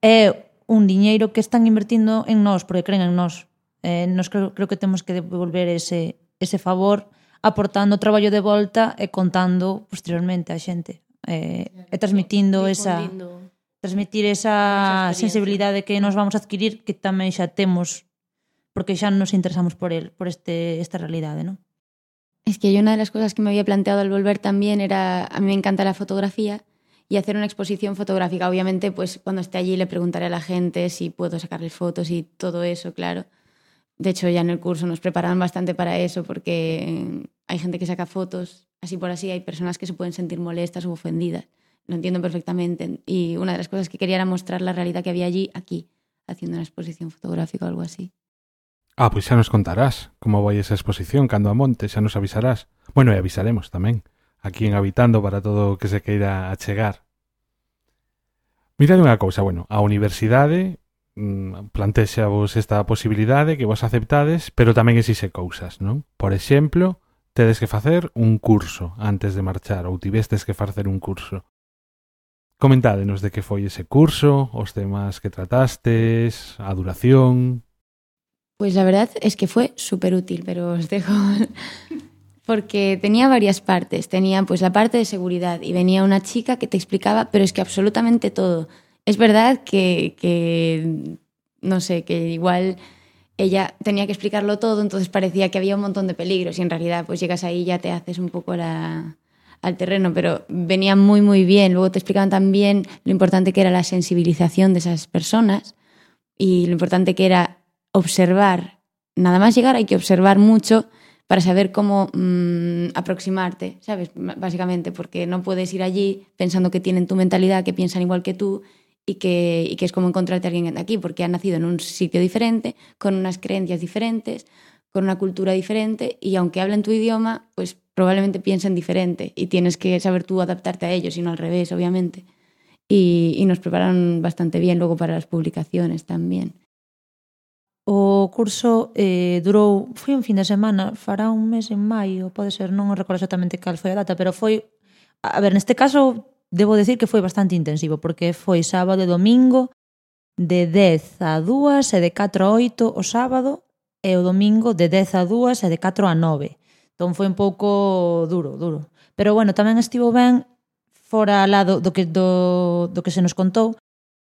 é un diñeiro que están invertindo en nós, porque creen en nós. Eh, nos creo, creo que temos que devolver ese, ese favor aportando o traballo de volta e contando posteriormente á xente eh, e transmitindo esa transmitir esa sensibilidade que nos vamos a adquirir que tamén xa temos porque xa nos interesamos por el, por este esta realidade, ¿no? Es que una de las cosas que me había planteado al volver también era, a mí me encanta la fotografía y hacer una exposición fotográfica. Obviamente, pues cuando esté allí le preguntaré a la gente si puedo sacarles fotos y todo eso, claro. De hecho, ya en el curso nos preparan bastante para eso porque hay gente que saca fotos, así por así, hay personas que se pueden sentir molestas o ofendidas. lo entiendo perfectamente. Y una de las cosas que quería era mostrar la realidad que había allí, aquí, haciendo una exposición fotográfica o algo así. Ah, pois pues xa nos contarás como vai esa exposición cando a monte, xa nos avisarás. Bueno, e avisaremos tamén aquí en Habitando para todo o que se queira achegar. Mirad unha cousa, bueno, a universidade mm, plantexa vos esta posibilidade que vos aceptades, pero tamén exixe cousas, non? Por exemplo, tedes que facer un curso antes de marchar, ou tivestes que facer un curso. Comentádenos de que foi ese curso, os temas que tratastes, a duración... Pues la verdad es que fue súper útil, pero os dejo... porque tenía varias partes. Tenía pues la parte de seguridad y venía una chica que te explicaba, pero es que absolutamente todo es verdad que, que, no sé, que igual ella tenía que explicarlo todo, entonces parecía que había un montón de peligros y en realidad pues llegas ahí y ya te haces un poco la, al terreno, pero venía muy, muy bien. Luego te explicaban también lo importante que era la sensibilización de esas personas y lo importante que era observar. Nada más llegar hay que observar mucho para saber cómo mmm, aproximarte, ¿sabes? Básicamente, porque no puedes ir allí pensando que tienen tu mentalidad, que piensan igual que tú y que, y que es como encontrarte a alguien aquí, porque ha nacido en un sitio diferente, con unas creencias diferentes, con una cultura diferente y aunque hablen tu idioma, pues probablemente piensen diferente y tienes que saber tú adaptarte a ellos y no al revés, obviamente. Y, y nos prepararon bastante bien luego para las publicaciones también. O curso eh, durou, foi un fin de semana, fará un mes en maio, pode ser, non recordo exactamente cal foi a data, pero foi, a ver, neste caso, debo decir que foi bastante intensivo, porque foi sábado e domingo, de 10 a 2 e de 4 a 8 o sábado, e o domingo de 10 a 2 e de 4 a 9. Entón foi un pouco duro, duro. Pero bueno, tamén estivo ben fora lá do, do, que, do, do que se nos contou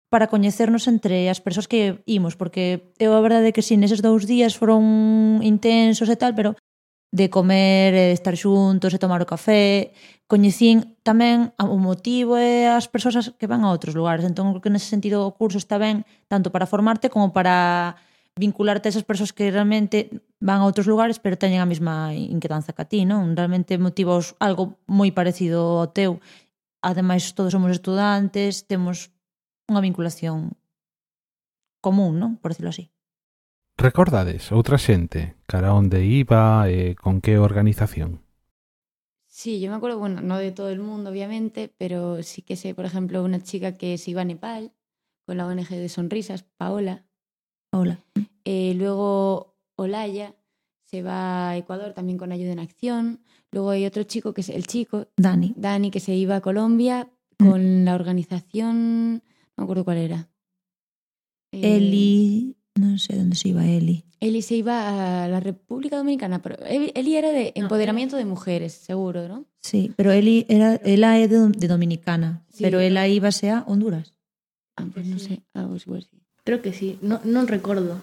para coñecernos entre as persoas que imos, porque eu a verdade é que si neses dous días foron intensos e tal, pero de comer, e estar xuntos e tomar o café, coñecín tamén o motivo e as persoas que van a outros lugares. Entón, creo que nese sentido o curso está ben tanto para formarte como para vincularte a esas persoas que realmente van a outros lugares pero teñen a mesma inquedanza que a ti, non? Realmente motivos algo moi parecido ao teu. Ademais, todos somos estudantes, temos unha vinculación común, non? Por decirlo así. Recordades outra xente cara onde iba e con que organización? Sí, yo me acuerdo, bueno, no de todo el mundo, obviamente, pero sí que sé, por ejemplo, una chica que se iba a Nepal con la ONG de Sonrisas, Paola. Paola. Eh, luego Olaya se va a Ecuador también con Ayuda en Acción. Luego hay otro chico, que es el chico, Dani. Dani, que se iba a Colombia con mm. la organización no me acuerdo cuál era. Eh, Eli, no sé dónde se iba Eli. Eli se iba a la República Dominicana, pero Eli era de empoderamiento no, de mujeres, seguro, ¿no? Sí, pero Eli era, ela é de, de Dominicana, sí, pero ela iba a Honduras. Ah, pues no sé, algo. Creo que sí, no, non recordo.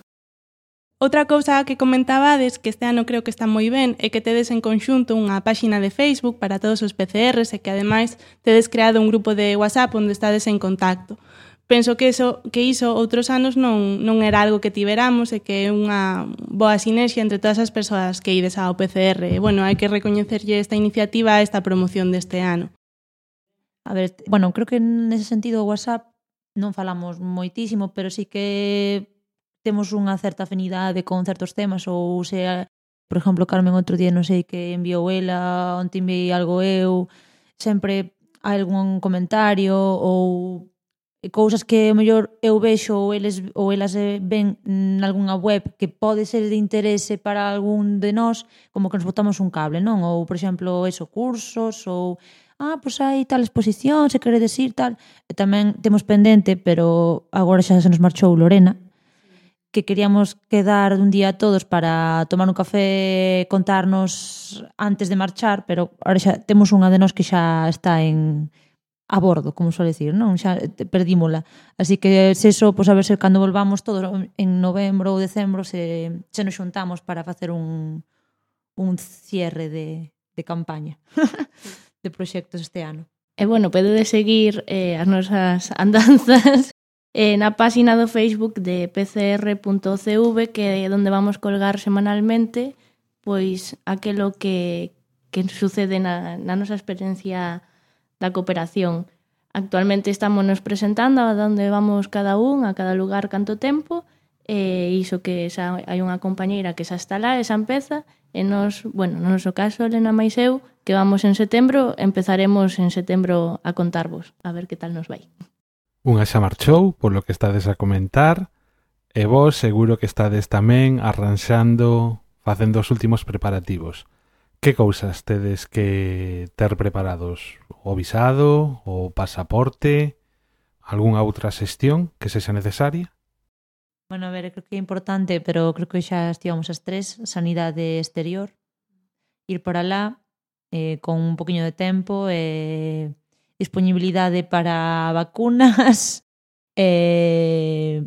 Outra cousa que comentabades que este ano creo que está moi ben é que tedes en conxunto unha páxina de Facebook para todos os PCRs e que ademais tedes creado un grupo de WhatsApp onde estades en contacto. Penso que iso, que iso outros anos non, non era algo que tiveramos e que é unha boa sinerxia entre todas as persoas que ides ao PCR. E, bueno, hai que recoñecerlle esta iniciativa a esta promoción deste ano. A ver, bueno, creo que nese sentido o WhatsApp non falamos moitísimo, pero sí que temos unha certa afinidade con certos temas ou se, por exemplo, Carmen outro día non sei que enviou ela, onte enviei algo eu, sempre hai algún comentario ou cousas que o mellor eu vexo ou eles ou elas eh, ven nalgúna web que pode ser de interese para algún de nós, como que nos botamos un cable, non? Ou, por exemplo, eso, cursos ou ah, pois hai tal exposición, se queredes ir, tal. E tamén temos pendente, pero agora xa se nos marchou Lorena, que queríamos quedar un día todos para tomar un café, contarnos antes de marchar, pero ahora xa temos unha de nós que xa está en a bordo, como suele decir, non? Xa perdímola. Así que se eso, pois pues, a ver se cando volvamos todos en novembro ou decembro se, se nos xuntamos para facer un, un cierre de, de campaña de proxectos este ano. E bueno, podedes seguir eh, as nosas andanzas eh, na páxina do Facebook de pcr.cv que é onde vamos colgar semanalmente pois aquelo que, que sucede na, na nosa experiencia da cooperación. Actualmente estamos nos presentando a onde vamos cada un, a cada lugar canto tempo, e iso que xa hai unha compañeira que xa está lá e xa empeza, e nos, bueno, no noso caso, Elena máis eu, que vamos en setembro, empezaremos en setembro a contarvos, a ver que tal nos vai. Unha xa marchou, polo que estades a comentar, e vos seguro que estades tamén arranxando, facendo os últimos preparativos. Que cousas tedes que ter preparados? O visado? O pasaporte? algunha outra xestión que sexa necesaria? Bueno, a ver, creo que é importante, pero creo que xa estivamos as tres, sanidade exterior, ir para lá eh, con un poquinho de tempo e eh, disponibilidade para vacunas, eh,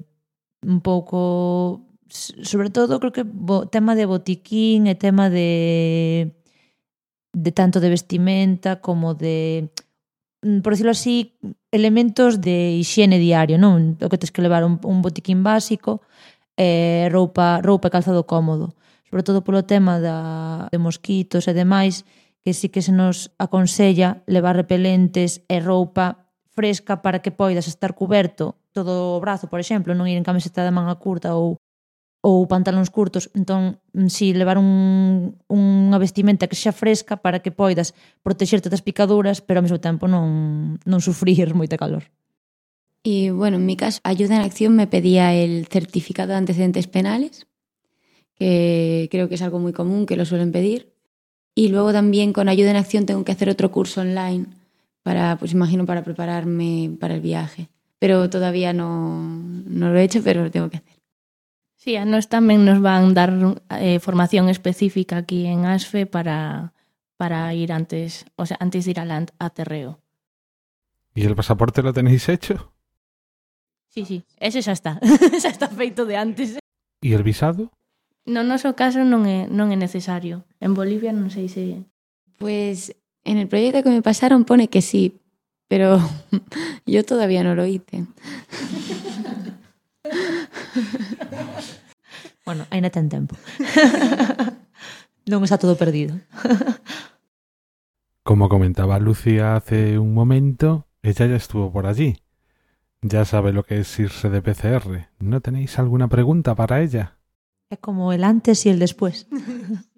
un pouco, sobre todo, creo que bo, tema de botiquín e tema de de tanto de vestimenta como de mm, por decirlo así, elementos de higiene diario, non? O que tens que levar un, un botiquín básico, eh, roupa, roupa e calzado cómodo. Sobre todo polo tema da, de mosquitos e demais, que sí que se nos aconsella levar repelentes e roupa fresca para que poidas estar coberto todo o brazo, por exemplo, non ir en camiseta de manga curta ou ou pantalóns curtos, entón mm, si levar un, unha vestimenta que xa fresca para que poidas protexerte das picaduras, pero ao mesmo tempo non, non sufrir moita calor. Y bueno, en mi caso, Ayuda en Acción me pedía el certificado de antecedentes penales, que creo que es algo muy común que lo suelen pedir, Y luego también con Ayuda en Acción tengo que hacer otro curso online para, pues imagino, para prepararme para el viaje. Pero todavía no, no lo he hecho, pero lo tengo que hacer. Sí, a nos tamén nos van dar eh, formación específica aquí en ASFE para, para ir antes, o sea, antes de ir a, a Terreo. ¿Y el pasaporte lo tenéis hecho? Sí, sí, ese xa está. xa está feito de antes. ¿Y el visado? No noso caso non é, non é necesario. En Bolivia non sei se... Pues en el proyecto que me pasaron pone que sí, pero yo todavía no lo hice. bueno, ainda ten tempo. non está todo perdido. Como comentaba Lucía hace un momento, ella ya estuvo por allí. Ya sabe lo que es irse de PCR. ¿No tenéis alguna pregunta para ella? É como el antes e el despois.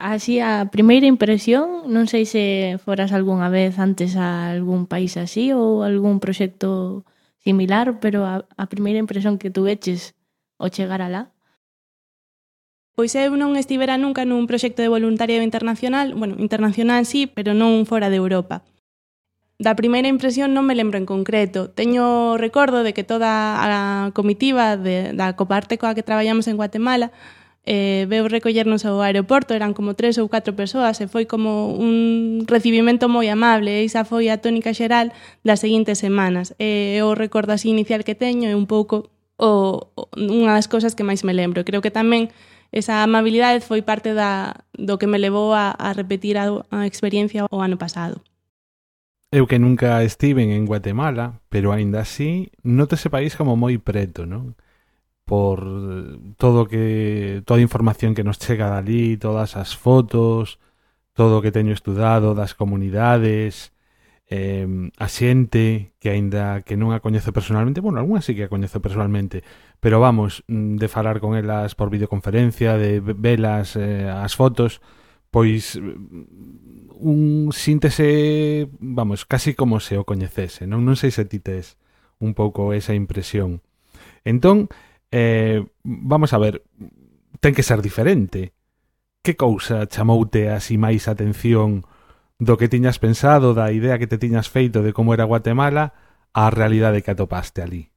Así a primeira impresión, non sei se foras algunha vez antes a algún país así ou algún proxecto similar, pero a, a primeira impresión que tuveches ao chegar alá? Pois eu non estivera nunca nun proxecto de voluntariado internacional, bueno, internacional sí, pero non fora de Europa da primeira impresión non me lembro en concreto. Teño recordo de que toda a comitiva de, da coparte coa que traballamos en Guatemala eh, veu recollernos ao aeroporto, eran como tres ou catro persoas e foi como un recibimento moi amable e esa foi a tónica xeral das seguintes semanas. E eh, o recordo así inicial que teño é un pouco o, o, unha das cousas que máis me lembro. Creo que tamén esa amabilidade foi parte da, do que me levou a, a repetir a, a experiencia o ano pasado. Eu que nunca estiven en Guatemala, pero aínda así, notese país como moi preto, non? Por todo que toda a información que nos chega dali, todas as fotos, todo o que teño estudado das comunidades, eh, a xente que aínda que non a coñezo personalmente, bueno, algunha sí que a coñezo personalmente, pero vamos, mm, de falar con elas por videoconferencia, de velas, eh, as fotos, pois un síntese, vamos, casi como se o coñecese, non? Non sei se ti tes un pouco esa impresión. Entón, eh, vamos a ver, ten que ser diferente. Que cousa chamoute así máis atención do que tiñas pensado, da idea que te tiñas feito de como era Guatemala, á realidade que atopaste ali?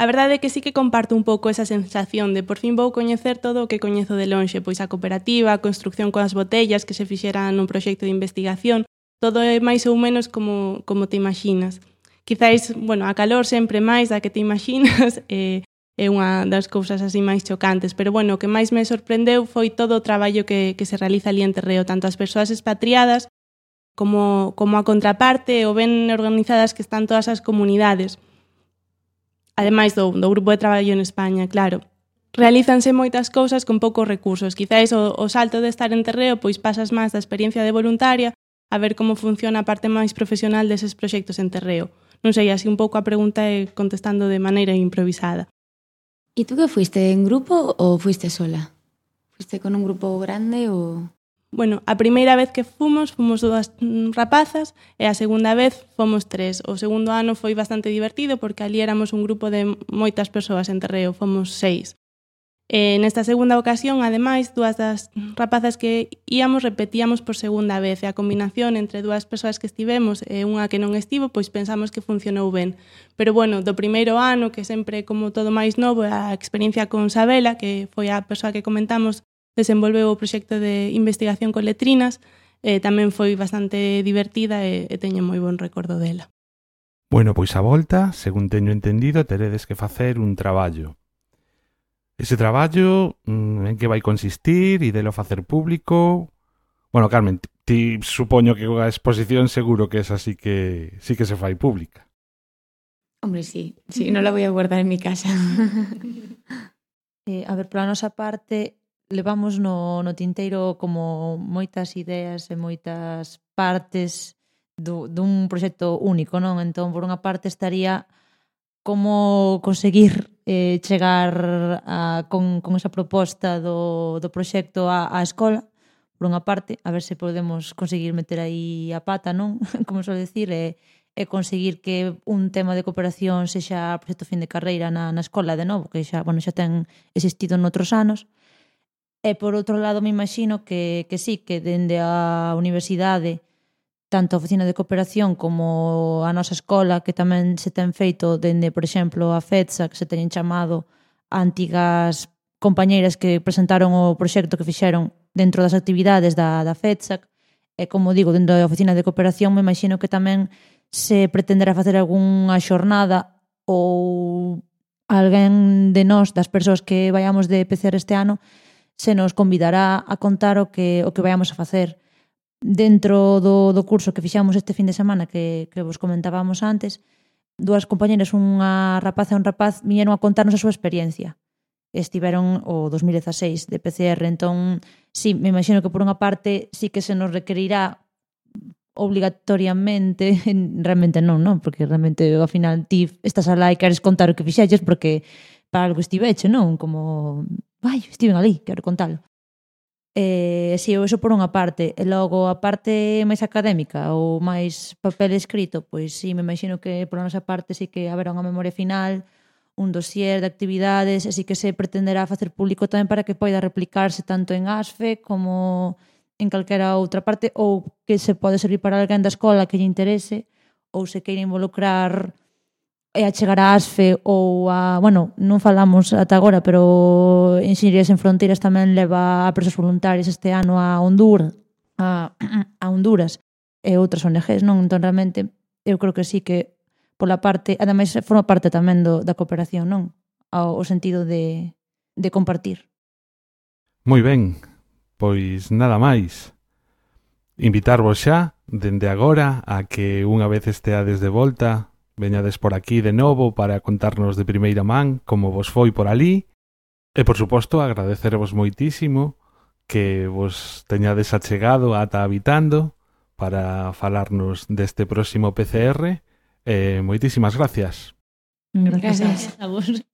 A verdade é que sí que comparto un pouco esa sensación de por fin vou coñecer todo o que coñezo de lonxe, pois a cooperativa, a construcción coas botellas que se fixera nun proxecto de investigación, todo é máis ou menos como, como te imaginas. Quizáis, bueno, a calor sempre máis da que te imaginas, eh, é unha das cousas así máis chocantes, pero bueno, o que máis me sorprendeu foi todo o traballo que, que se realiza ali en terreo, tanto as persoas expatriadas como, como a contraparte o ben organizadas que están todas as comunidades ademais do, do Grupo de Traballo en España, claro, realízanse moitas cousas con poucos recursos. Quizáis o, o salto de estar en terreo pois pasas máis da experiencia de voluntaria a ver como funciona a parte máis profesional deses proxectos en terreo. Non sei, así un pouco a pregunta e contestando de maneira improvisada. E tú que fuiste en grupo ou fuiste sola? Fuiste con un grupo grande ou... Bueno, a primeira vez que fomos, fomos dúas rapazas e a segunda vez fomos tres. O segundo ano foi bastante divertido porque ali éramos un grupo de moitas persoas en terreo, fomos seis. E nesta segunda ocasión, ademais, dúas das rapazas que íamos repetíamos por segunda vez e a combinación entre dúas persoas que estivemos e unha que non estivo, pois pensamos que funcionou ben. Pero bueno, do primeiro ano, que sempre como todo máis novo, a experiencia con Sabela, que foi a persoa que comentamos, desenvolveu o proxecto de investigación con letrinas, eh, tamén foi bastante divertida e, e teño moi bon recordo dela. Bueno, pois a volta, según teño entendido, teredes que facer un traballo. Ese traballo, mm, en que vai consistir, e delo facer público... Bueno, Carmen, ti supoño que a exposición seguro que es así que sí que se fai pública. Hombre, sí, sí, non la voy a guardar en mi casa. eh, a ver, pola nosa parte, levamos no, no tinteiro como moitas ideas e moitas partes do, dun proxecto único, non? Entón, por unha parte estaría como conseguir eh, chegar a, con, con esa proposta do, do proxecto á, á escola, por unha parte, a ver se podemos conseguir meter aí a pata, non? Como só decir, e, e conseguir que un tema de cooperación sexa proxecto fin de carreira na, na escola de novo, que xa, bueno, xa ten existido noutros anos, E por outro lado, me imagino que, que sí, que dende a universidade, tanto a oficina de cooperación como a nosa escola, que tamén se ten feito dende, por exemplo, a FEDSA, que se teñen chamado a antigas compañeiras que presentaron o proxecto que fixeron dentro das actividades da, da FEDSAC, e como digo, dentro da oficina de cooperación me imagino que tamén se pretenderá facer algunha xornada ou alguén de nós, das persoas que vayamos de PCR este ano, se nos convidará a contar o que, o que vayamos a facer dentro do, do curso que fixamos este fin de semana que, que vos comentábamos antes, dúas compañeras, unha rapaz e un rapaz, viñeron a contarnos a súa experiencia. Estiveron o 2016 de PCR, entón, sí, me imagino que por unha parte sí que se nos requerirá obligatoriamente, realmente non, non, porque realmente ao final ti estás a e queres contar o que fixelles porque para algo estiveche, non? Como vai, estive ali, quero contalo. Eh, si, eu eso por unha parte. E logo, a parte máis académica ou máis papel escrito, pois si, me imagino que por nosa parte si que haberá unha memoria final, un dossier de actividades, así que se pretenderá facer público tamén para que poida replicarse tanto en ASFE como en calquera outra parte ou que se pode servir para alguén da escola que lle interese ou se queira involucrar e a chegar a ASFE ou a, bueno, non falamos ata agora, pero Enxeñerías en Fronteiras tamén leva a presos voluntarios este ano a Honduras, a, a Honduras e outras ONGs, non? Entón, realmente, eu creo que sí que pola parte, ademais forma parte tamén do, da cooperación, non? O, o sentido de, de compartir. Moi ben, pois nada máis. Invitarvos xa, dende agora, a que unha vez esteades de volta Veñades por aquí de novo para contarnos de primeira man como vos foi por ali. E, por suposto, agradecervos moitísimo que vos teñades achegado ata habitando para falarnos deste próximo PCR. Eh, moitísimas gracias. Gracias, gracias a vos.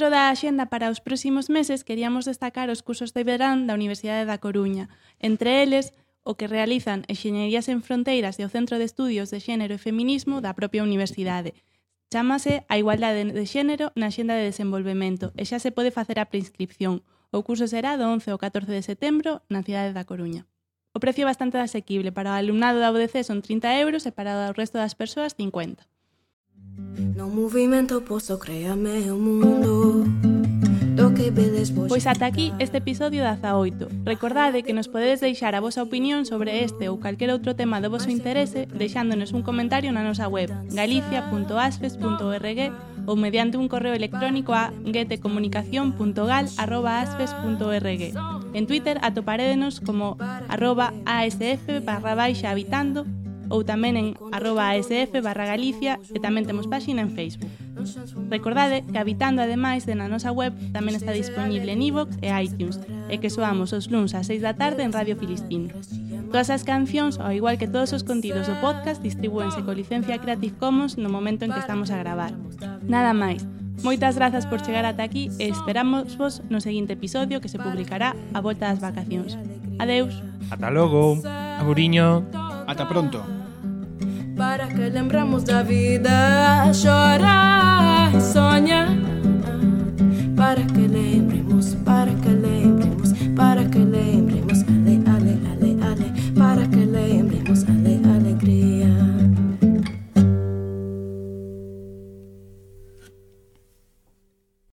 Dentro da axenda para os próximos meses queríamos destacar os cursos de verán da Universidade da Coruña. Entre eles, o que realizan Enxeñerías en Fronteiras e o Centro de Estudios de Xénero e Feminismo da propia universidade. Chámase a igualdade de xénero na xenda de desenvolvemento e xa se pode facer a preinscripción. O curso será do 11 ao 14 de setembro na cidade da Coruña. O precio é bastante asequible. Para o alumnado da UDC son 30 euros e para o resto das persoas 50. No movimento posso crear o mundo do que vedes vos. Pois ata aquí este episodio 18. Recordade que nos podedes deixar a vosa opinión sobre este ou calquer outro tema do voso interese deixándonos un comentario na nosa web galicia.asfes.org ou mediante un correo electrónico a guetecomunicación.gal.asfes.org. En Twitter atoparédenos como arroba asf barra baixa habitando ou tamén en arroba asf barra Galicia e tamén temos páxina en Facebook. Recordade que Habitando, ademais de na nosa web, tamén está disponible en iVoox e iTunes e que soamos os luns ás 6 da tarde en Radio Filistino. Todas as cancións, ao igual que todos os contidos do podcast, distribúense co licencia Creative Commons no momento en que estamos a gravar. Nada máis. Moitas grazas por chegar ata aquí e esperamos vos no seguinte episodio que se publicará a volta das vacacións. Adeus. Ata logo. Aguriño. Ata pronto. Para que lembramos da vida, chora e sonha. Para que lembramos.